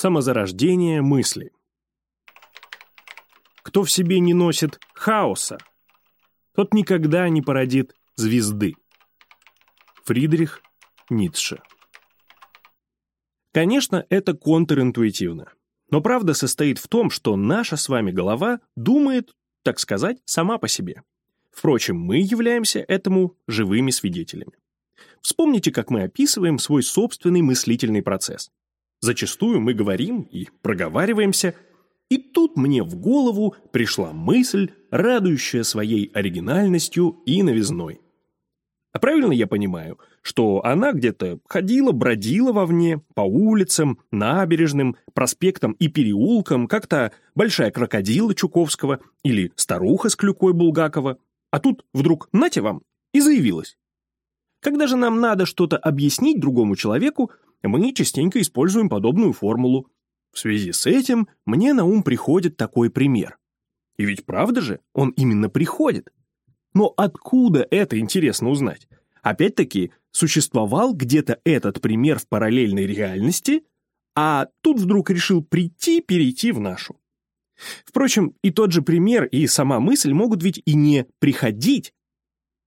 Самозарождение мысли. Кто в себе не носит хаоса, тот никогда не породит звезды. Фридрих Ницше. Конечно, это контринтуитивно. Но правда состоит в том, что наша с вами голова думает, так сказать, сама по себе. Впрочем, мы являемся этому живыми свидетелями. Вспомните, как мы описываем свой собственный мыслительный процесс. Зачастую мы говорим и проговариваемся, и тут мне в голову пришла мысль, радующая своей оригинальностью и новизной. А правильно я понимаю, что она где-то ходила, бродила вовне, по улицам, набережным, проспектам и переулкам, как-то большая крокодила Чуковского или старуха с клюкой Булгакова, а тут вдруг нате вам и заявилась. Когда же нам надо что-то объяснить другому человеку, мы частенько используем подобную формулу. В связи с этим мне на ум приходит такой пример. И ведь правда же, он именно приходит. Но откуда это интересно узнать? Опять-таки, существовал где-то этот пример в параллельной реальности, а тут вдруг решил прийти, перейти в нашу. Впрочем, и тот же пример, и сама мысль могут ведь и не приходить.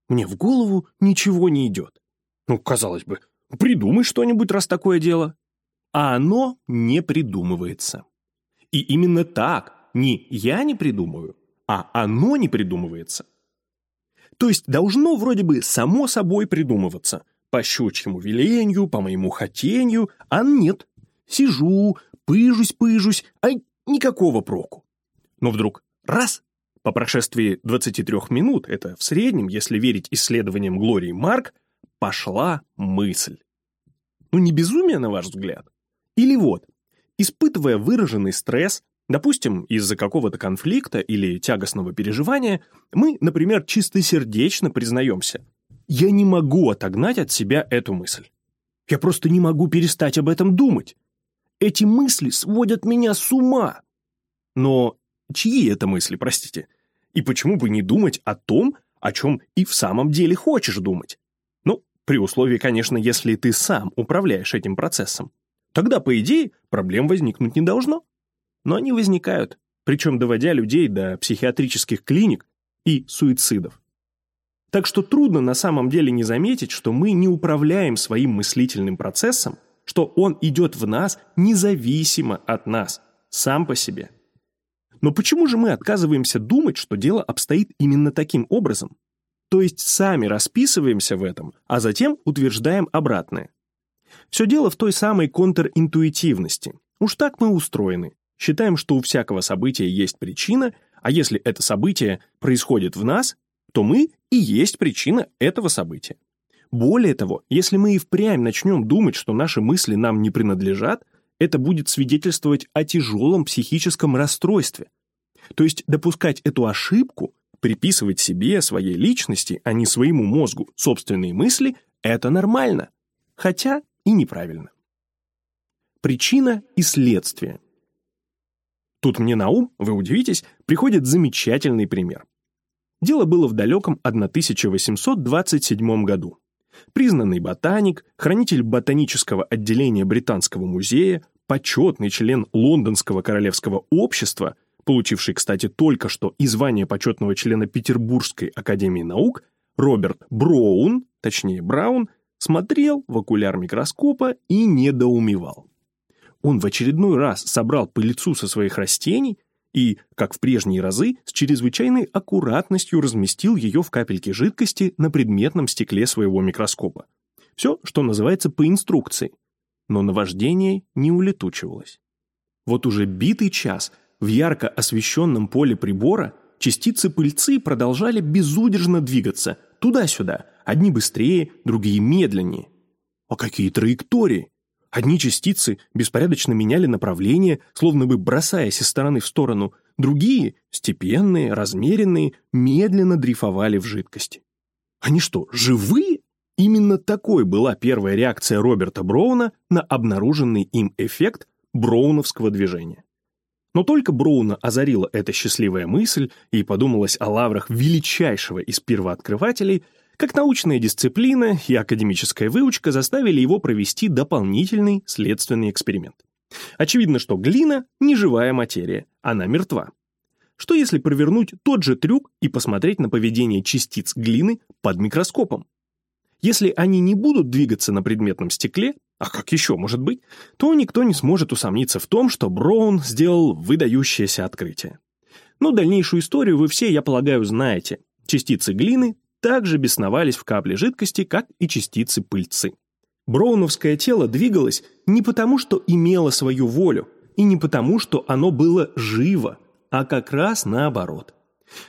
Мне в голову ничего не идет. Ну, казалось бы, придумай что-нибудь, раз такое дело. А оно не придумывается. И именно так, не я не придумываю, а оно не придумывается. То есть должно вроде бы само собой придумываться, по щучьему велению, по моему хотению, а нет. Сижу, пыжусь-пыжусь, а никакого проку. Но вдруг раз, по прошествии 23 минут, это в среднем, если верить исследованиям Глории Марк, пошла мысль. Ну не безумие, на ваш взгляд? Или вот, испытывая выраженный стресс, допустим, из-за какого-то конфликта или тягостного переживания, мы, например, чистосердечно признаемся, я не могу отогнать от себя эту мысль. Я просто не могу перестать об этом думать. Эти мысли сводят меня с ума. Но чьи это мысли, простите? И почему бы не думать о том, о чем и в самом деле хочешь думать? При условии, конечно, если ты сам управляешь этим процессом. Тогда, по идее, проблем возникнуть не должно. Но они возникают, причем доводя людей до психиатрических клиник и суицидов. Так что трудно на самом деле не заметить, что мы не управляем своим мыслительным процессом, что он идет в нас независимо от нас, сам по себе. Но почему же мы отказываемся думать, что дело обстоит именно таким образом? То есть сами расписываемся в этом, а затем утверждаем обратное. Все дело в той самой контринтуитивности. Уж так мы устроены. Считаем, что у всякого события есть причина, а если это событие происходит в нас, то мы и есть причина этого события. Более того, если мы и впрямь начнем думать, что наши мысли нам не принадлежат, это будет свидетельствовать о тяжелом психическом расстройстве. То есть допускать эту ошибку, приписывать себе, своей личности, а не своему мозгу собственные мысли – это нормально, хотя и неправильно. Причина и следствие. Тут мне на ум, вы удивитесь, приходит замечательный пример. Дело было в далеком 1827 году. Признанный ботаник, хранитель ботанического отделения Британского музея, почетный член Лондонского королевского общества, получивший, кстати, только что и звание почетного члена Петербургской академии наук, Роберт Браун, точнее Браун, смотрел в окуляр микроскопа и недоумевал. Он в очередной раз собрал пыльцу со своих растений и, как в прежние разы, с чрезвычайной аккуратностью разместил ее в капельке жидкости на предметном стекле своего микроскопа. Все, что называется, по инструкции. Но наваждение не улетучивалось. Вот уже битый час в ярко освещенном поле прибора частицы пыльцы продолжали безудержно двигаться туда-сюда, одни быстрее, другие медленнее. А какие траектории! Одни частицы беспорядочно меняли направление, словно бы бросаясь из стороны в сторону, другие, степенные, размеренные, медленно дрейфовали в жидкости. Они что, живые? Именно такой была первая реакция Роберта Броуна на обнаруженный им эффект броуновского движения. Но только Броуна озарила эта счастливая мысль и подумалось о лаврах величайшего из первооткрывателей – как научная дисциплина и академическая выучка заставили его провести дополнительный следственный эксперимент. Очевидно, что глина – не живая материя, она мертва. Что если провернуть тот же трюк и посмотреть на поведение частиц глины под микроскопом? Если они не будут двигаться на предметном стекле, а как еще может быть, то никто не сможет усомниться в том, что Броун сделал выдающееся открытие. Но дальнейшую историю вы все, я полагаю, знаете. Частицы глины также бесновались в капле жидкости, как и частицы пыльцы. Броуновское тело двигалось не потому, что имело свою волю, и не потому, что оно было живо, а как раз наоборот.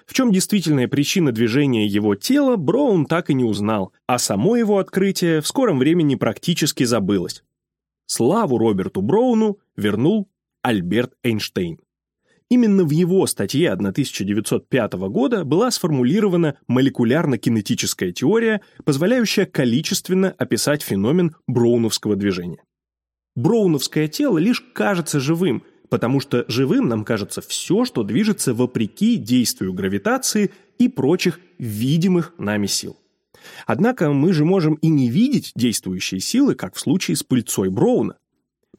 В чем действительная причина движения его тела, Броун так и не узнал, а само его открытие в скором времени практически забылось. Славу Роберту Броуну вернул Альберт Эйнштейн. Именно в его статье 1905 года была сформулирована молекулярно-кинетическая теория, позволяющая количественно описать феномен броуновского движения. Броуновское тело лишь кажется живым, потому что живым нам кажется все, что движется вопреки действию гравитации и прочих видимых нами сил. Однако мы же можем и не видеть действующие силы, как в случае с пыльцой Броуна.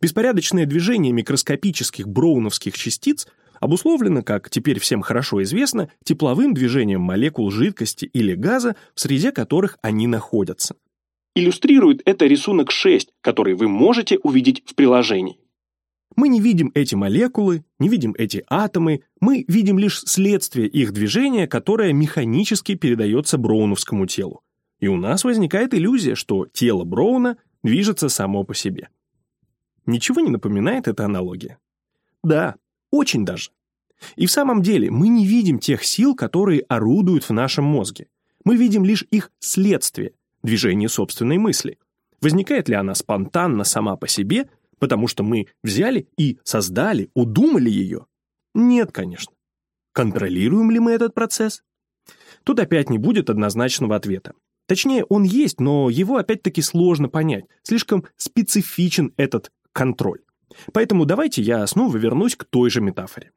Беспорядочное движение микроскопических броуновских частиц обусловлено, как теперь всем хорошо известно, тепловым движением молекул жидкости или газа, в среде которых они находятся. Иллюстрирует это рисунок 6, который вы можете увидеть в приложении. Мы не видим эти молекулы, не видим эти атомы, мы видим лишь следствие их движения, которое механически передается броуновскому телу. И у нас возникает иллюзия, что тело Броуна движется само по себе. Ничего не напоминает эта аналогия? Да, очень даже. И в самом деле мы не видим тех сил, которые орудуют в нашем мозге. Мы видим лишь их следствие, движение собственной мысли. Возникает ли она спонтанно сама по себе, потому что мы взяли и создали, удумали ее? Нет, конечно. Контролируем ли мы этот процесс? Тут опять не будет однозначного ответа. Точнее, он есть, но его опять-таки сложно понять. Слишком специфичен этот контроль. Поэтому давайте я снова вернусь к той же метафоре.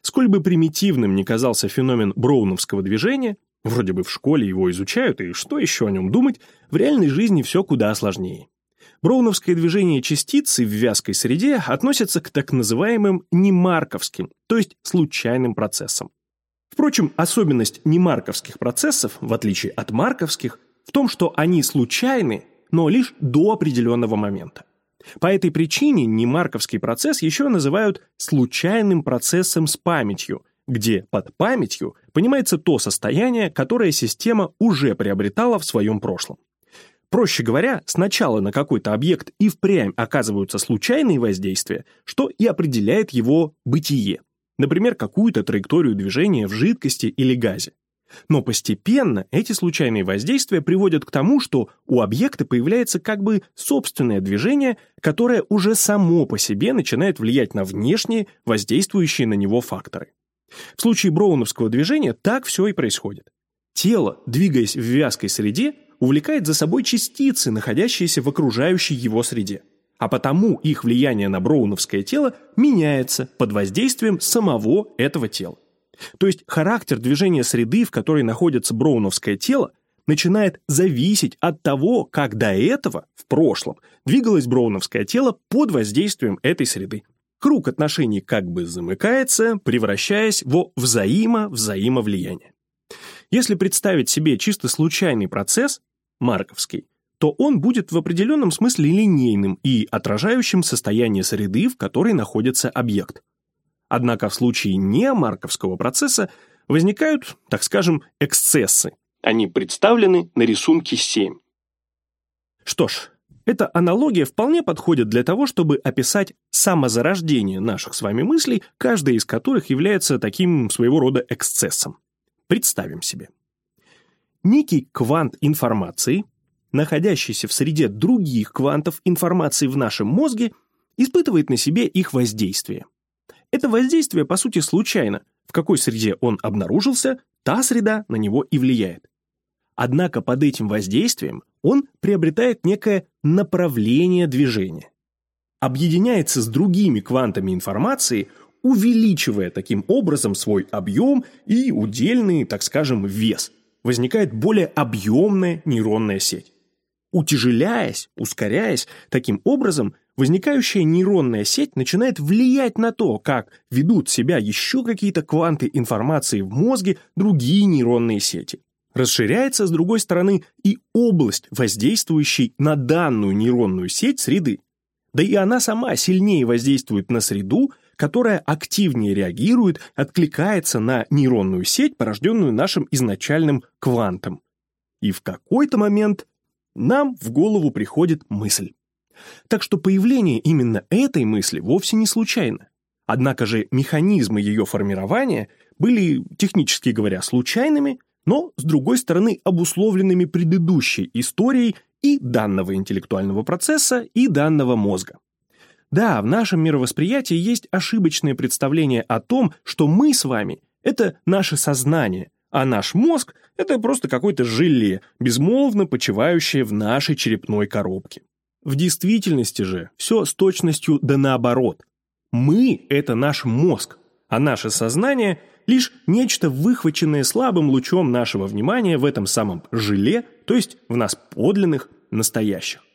Сколь бы примитивным ни казался феномен броуновского движения, вроде бы в школе его изучают, и что еще о нем думать, в реальной жизни все куда сложнее. Броуновское движение частицы в вязкой среде относится к так называемым немарковским, то есть случайным процессам. Впрочем, особенность немарковских процессов, в отличие от марковских, в том, что они случайны, но лишь до определенного момента. По этой причине немарковский процесс еще называют случайным процессом с памятью, где под памятью понимается то состояние, которое система уже приобретала в своем прошлом. Проще говоря, сначала на какой-то объект и впрямь оказываются случайные воздействия, что и определяет его бытие. Например, какую-то траекторию движения в жидкости или газе. Но постепенно эти случайные воздействия приводят к тому, что у объекта появляется как бы собственное движение, которое уже само по себе начинает влиять на внешние, воздействующие на него факторы. В случае броуновского движения так все и происходит. Тело, двигаясь в вязкой среде, увлекает за собой частицы, находящиеся в окружающей его среде. А потому их влияние на броуновское тело меняется под воздействием самого этого тела. То есть характер движения среды, в которой находится броуновское тело, начинает зависеть от того, как до этого, в прошлом, двигалось броуновское тело под воздействием этой среды. Круг отношений как бы замыкается, превращаясь во взаимо-взаимовлияние. Если представить себе чисто случайный процесс, марковский, то он будет в определенном смысле линейным и отражающим состояние среды, в которой находится объект. Однако в случае неомарковского процесса возникают, так скажем, эксцессы. Они представлены на рисунке 7. Что ж, эта аналогия вполне подходит для того, чтобы описать самозарождение наших с вами мыслей, каждая из которых является таким своего рода эксцессом. Представим себе. Некий квант информации, находящийся в среде других квантов информации в нашем мозге, испытывает на себе их воздействие – это воздействие, по сути, случайно. В какой среде он обнаружился, та среда на него и влияет. Однако под этим воздействием он приобретает некое направление движения. Объединяется с другими квантами информации, увеличивая таким образом свой объем и удельный, так скажем, вес. Возникает более объемная нейронная сеть. Утяжеляясь, ускоряясь, таким образом возникающая нейронная сеть начинает влиять на то, как ведут себя еще какие-то кванты информации в мозге другие нейронные сети. Расширяется, с другой стороны, и область, воздействующей на данную нейронную сеть среды. Да и она сама сильнее воздействует на среду, которая активнее реагирует, откликается на нейронную сеть, порожденную нашим изначальным квантом. И в какой-то момент нам в голову приходит мысль. Так что появление именно этой мысли вовсе не случайно. Однако же механизмы ее формирования были, технически говоря, случайными, но, с другой стороны, обусловленными предыдущей историей и данного интеллектуального процесса, и данного мозга. Да, в нашем мировосприятии есть ошибочное представление о том, что мы с вами – это наше сознание, а наш мозг – это просто какое-то желе, безмолвно почивающее в нашей черепной коробке. В действительности же все с точностью да наоборот. Мы – это наш мозг, а наше сознание – лишь нечто выхваченное слабым лучом нашего внимания в этом самом желе, то есть в нас подлинных, настоящих.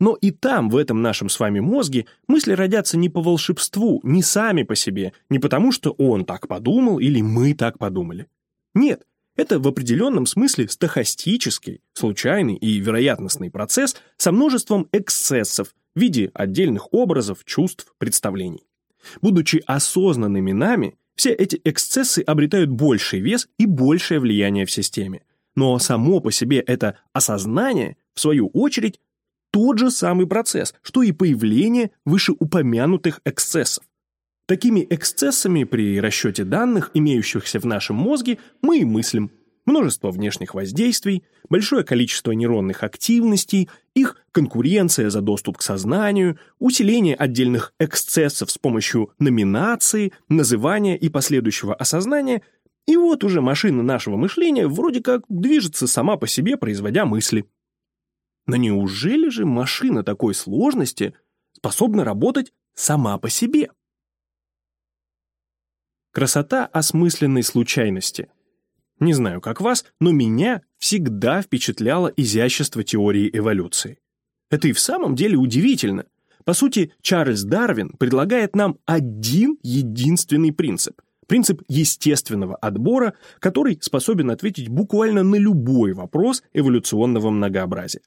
Но и там, в этом нашем с вами мозге, мысли родятся не по волшебству, не сами по себе, не потому что он так подумал или мы так подумали. Нет, это в определенном смысле стохастический, случайный и вероятностный процесс со множеством эксцессов в виде отдельных образов, чувств, представлений. Будучи осознанными нами, все эти эксцессы обретают больший вес и большее влияние в системе. Но само по себе это осознание, в свою очередь, тот же самый процесс, что и появление вышеупомянутых эксцессов. Такими эксцессами при расчете данных, имеющихся в нашем мозге, мы и мыслим. Множество внешних воздействий, большое количество нейронных активностей, их конкуренция за доступ к сознанию, усиление отдельных эксцессов с помощью номинации, называния и последующего осознания, и вот уже машина нашего мышления вроде как движется сама по себе, производя мысли. Но неужели же машина такой сложности способна работать сама по себе? Красота осмысленной случайности. Не знаю, как вас, но меня всегда впечатляло изящество теории эволюции. Это и в самом деле удивительно. По сути, Чарльз Дарвин предлагает нам один единственный принцип. Принцип естественного отбора, который способен ответить буквально на любой вопрос эволюционного многообразия.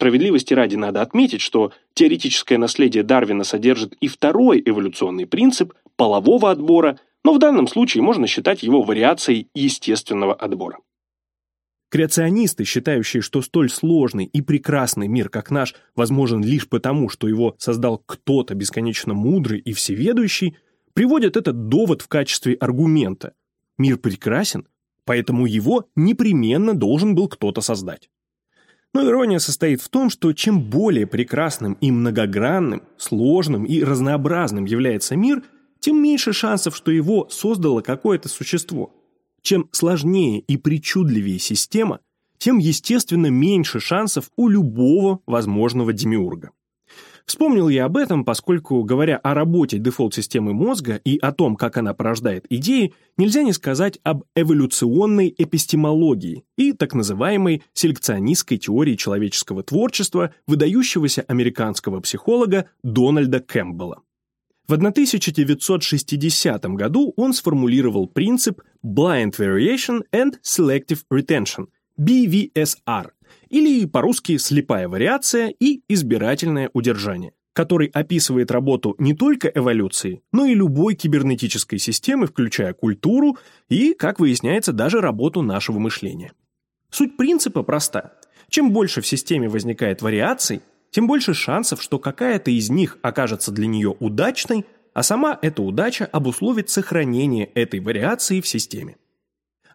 Справедливости ради надо отметить, что теоретическое наследие Дарвина содержит и второй эволюционный принцип полового отбора – но в данном случае можно считать его вариацией естественного отбора. Креационисты, считающие, что столь сложный и прекрасный мир, как наш, возможен лишь потому, что его создал кто-то бесконечно мудрый и всеведущий, приводят этот довод в качестве аргумента. Мир прекрасен, поэтому его непременно должен был кто-то создать. Но ирония состоит в том, что чем более прекрасным и многогранным, сложным и разнообразным является мир – тем меньше шансов, что его создало какое-то существо. Чем сложнее и причудливее система, тем, естественно, меньше шансов у любого возможного демиурга. Вспомнил я об этом, поскольку, говоря о работе дефолт-системы мозга и о том, как она порождает идеи, нельзя не сказать об эволюционной эпистемологии и так называемой селекционистской теории человеческого творчества выдающегося американского психолога Дональда Кэмпбелла. В 1960 году он сформулировал принцип Blind Variation and Selective Retention, BVSR, или по-русски «слепая вариация» и «избирательное удержание», который описывает работу не только эволюции, но и любой кибернетической системы, включая культуру и, как выясняется, даже работу нашего мышления. Суть принципа проста. Чем больше в системе возникает вариаций, тем больше шансов, что какая-то из них окажется для нее удачной, а сама эта удача обусловит сохранение этой вариации в системе.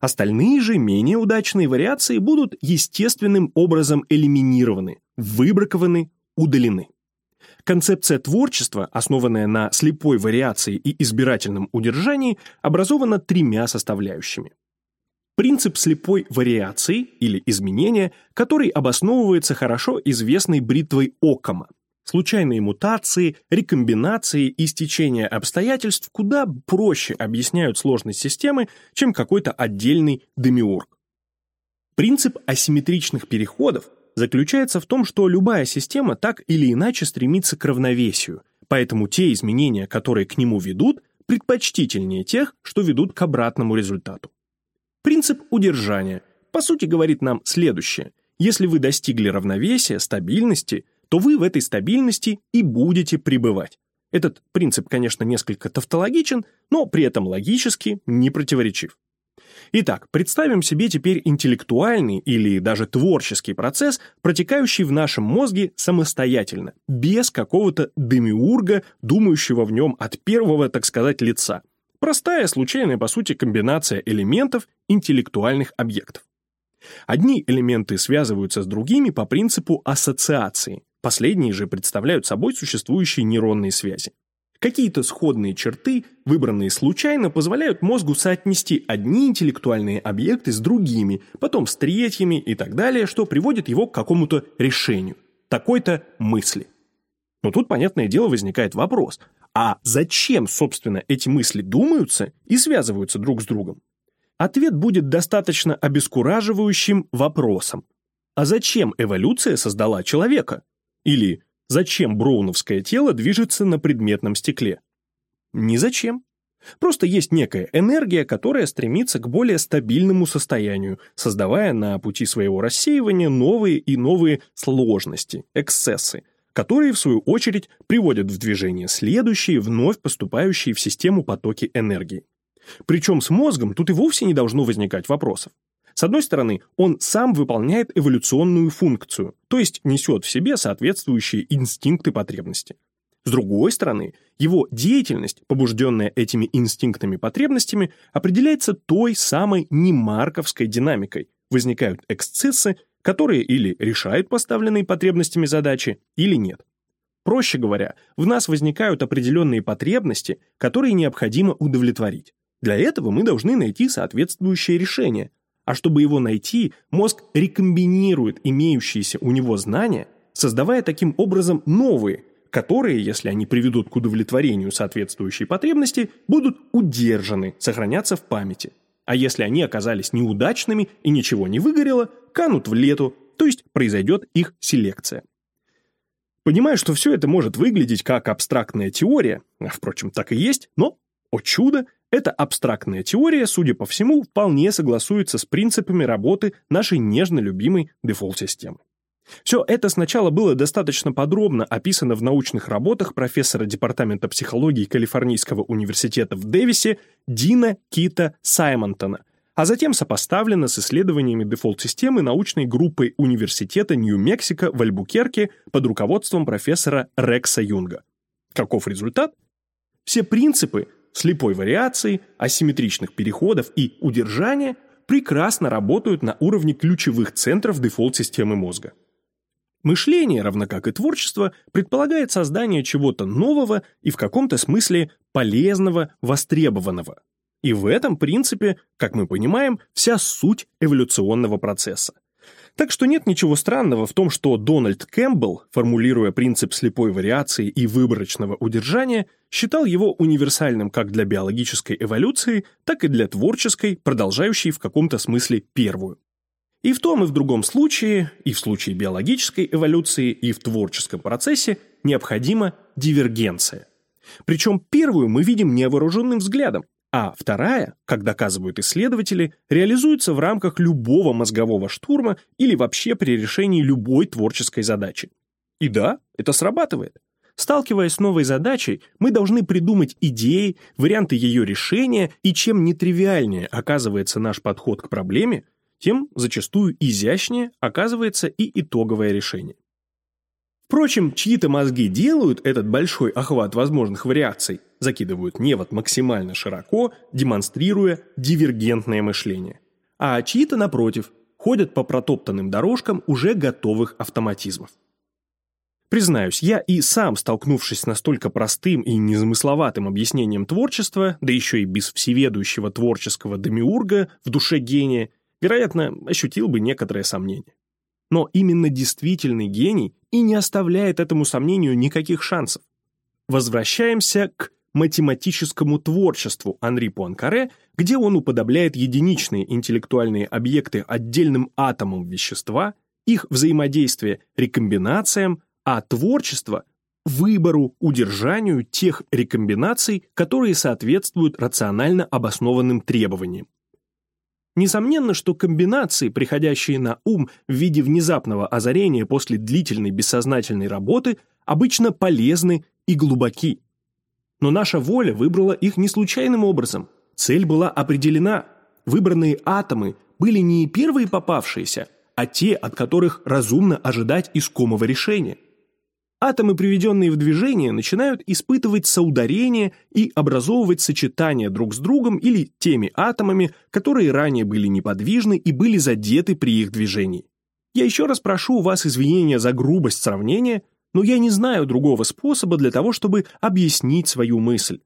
Остальные же менее удачные вариации будут естественным образом элиминированы, выбракованы, удалены. Концепция творчества, основанная на слепой вариации и избирательном удержании, образована тремя составляющими. Принцип слепой вариации или изменения, который обосновывается хорошо известной бритвой Оккама. Случайные мутации, рекомбинации и стечения обстоятельств куда проще объясняют сложность системы, чем какой-то отдельный демиург. Принцип асимметричных переходов, заключается в том, что любая система так или иначе стремится к равновесию, поэтому те изменения, которые к нему ведут, предпочтительнее тех, что ведут к обратному результату. Принцип удержания, по сути, говорит нам следующее. Если вы достигли равновесия, стабильности, то вы в этой стабильности и будете пребывать. Этот принцип, конечно, несколько тавтологичен, но при этом логически не противоречив. Итак, представим себе теперь интеллектуальный или даже творческий процесс, протекающий в нашем мозге самостоятельно, без какого-то демиурга, думающего в нем от первого, так сказать, лица. Простая, случайная, по сути, комбинация элементов интеллектуальных объектов. Одни элементы связываются с другими по принципу ассоциации, последние же представляют собой существующие нейронные связи. Какие-то сходные черты, выбранные случайно, позволяют мозгу соотнести одни интеллектуальные объекты с другими, потом с третьими и так далее, что приводит его к какому-то решению, такой-то мысли. Но тут, понятное дело, возникает вопрос, а зачем, собственно, эти мысли думаются и связываются друг с другом? Ответ будет достаточно обескураживающим вопросом. А зачем эволюция создала человека? Или Зачем броуновское тело движется на предметном стекле? Ни зачем. Просто есть некая энергия, которая стремится к более стабильному состоянию, создавая на пути своего рассеивания новые и новые сложности, эксцессы, которые, в свою очередь, приводят в движение следующие, вновь поступающие в систему потоки энергии. Причем с мозгом тут и вовсе не должно возникать вопросов. С одной стороны, он сам выполняет эволюционную функцию, то есть несет в себе соответствующие инстинкты потребности. С другой стороны, его деятельность, побужденная этими инстинктами-потребностями, определяется той самой немарковской динамикой. Возникают эксцессы, которые или решают поставленные потребностями задачи, или нет. Проще говоря, в нас возникают определенные потребности, которые необходимо удовлетворить. Для этого мы должны найти соответствующее решение, а чтобы его найти, мозг рекомбинирует имеющиеся у него знания, создавая таким образом новые, которые, если они приведут к удовлетворению соответствующей потребности, будут удержаны, сохранятся в памяти. А если они оказались неудачными и ничего не выгорело, канут в лету, то есть произойдет их селекция. Понимаю, что все это может выглядеть как абстрактная теория, а, впрочем, так и есть, но, о чудо, эта абстрактная теория, судя по всему, вполне согласуется с принципами работы нашей нежно любимой дефолт-системы. Все это сначала было достаточно подробно описано в научных работах профессора Департамента психологии Калифорнийского университета в Дэвисе Дина Кита Саймонтона, а затем сопоставлено с исследованиями дефолт-системы научной группы Университета Нью-Мексико в Альбукерке под руководством профессора Рекса Юнга. Каков результат? Все принципы, слепой вариации, асимметричных переходов и удержания прекрасно работают на уровне ключевых центров дефолт-системы мозга. Мышление, равно как и творчество, предполагает создание чего-то нового и в каком-то смысле полезного, востребованного. И в этом принципе, как мы понимаем, вся суть эволюционного процесса. Так что нет ничего странного в том, что Дональд Кэмпбелл, формулируя принцип слепой вариации и выборочного удержания, считал его универсальным как для биологической эволюции, так и для творческой, продолжающей в каком-то смысле первую. И в том и в другом случае, и в случае биологической эволюции, и в творческом процессе необходима дивергенция. Причем первую мы видим невооруженным взглядом, а вторая, как доказывают исследователи, реализуется в рамках любого мозгового штурма или вообще при решении любой творческой задачи. И да, это срабатывает. Сталкиваясь с новой задачей, мы должны придумать идеи, варианты ее решения, и чем нетривиальнее оказывается наш подход к проблеме, тем зачастую изящнее оказывается и итоговое решение. Впрочем, чьи-то мозги делают этот большой охват возможных вариаций, закидывают невод максимально широко, демонстрируя дивергентное мышление. А чьи-то, напротив, ходят по протоптанным дорожкам уже готовых автоматизмов. Признаюсь, я и сам, столкнувшись с настолько простым и незамысловатым объяснением творчества, да еще и без всеведущего творческого демиурга в душе гения, вероятно, ощутил бы некоторое сомнение. Но именно действительный гений и не оставляет этому сомнению никаких шансов. Возвращаемся к математическому творчеству Анри Пуанкаре, где он уподобляет единичные интеллектуальные объекты отдельным атомам вещества их взаимодействие рекомбинациям, а творчество – выбору, удержанию тех рекомбинаций, которые соответствуют рационально обоснованным требованиям. Несомненно, что комбинации, приходящие на ум в виде внезапного озарения после длительной бессознательной работы, обычно полезны и глубоки. Но наша воля выбрала их не случайным образом. Цель была определена. Выбранные атомы были не первые попавшиеся, а те, от которых разумно ожидать искомого решения. Атомы, приведенные в движение, начинают испытывать соударение и образовывать сочетания друг с другом или теми атомами, которые ранее были неподвижны и были задеты при их движении. Я еще раз прошу у вас извинения за грубость сравнения, но я не знаю другого способа для того, чтобы объяснить свою мысль.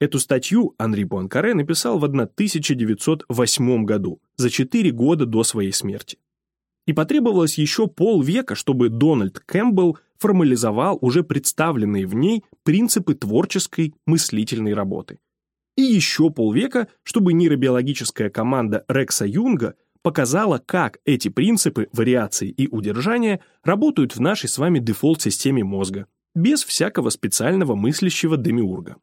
Эту статью Анри Пуанкаре написал в 1908 году, за 4 года до своей смерти. И потребовалось еще полвека, чтобы Дональд Кэмпбелл формализовал уже представленные в ней принципы творческой мыслительной работы. И еще полвека, чтобы нейробиологическая команда Рекса Юнга показала, как эти принципы вариации и удержания работают в нашей с вами дефолт-системе мозга, без всякого специального мыслящего демиурга.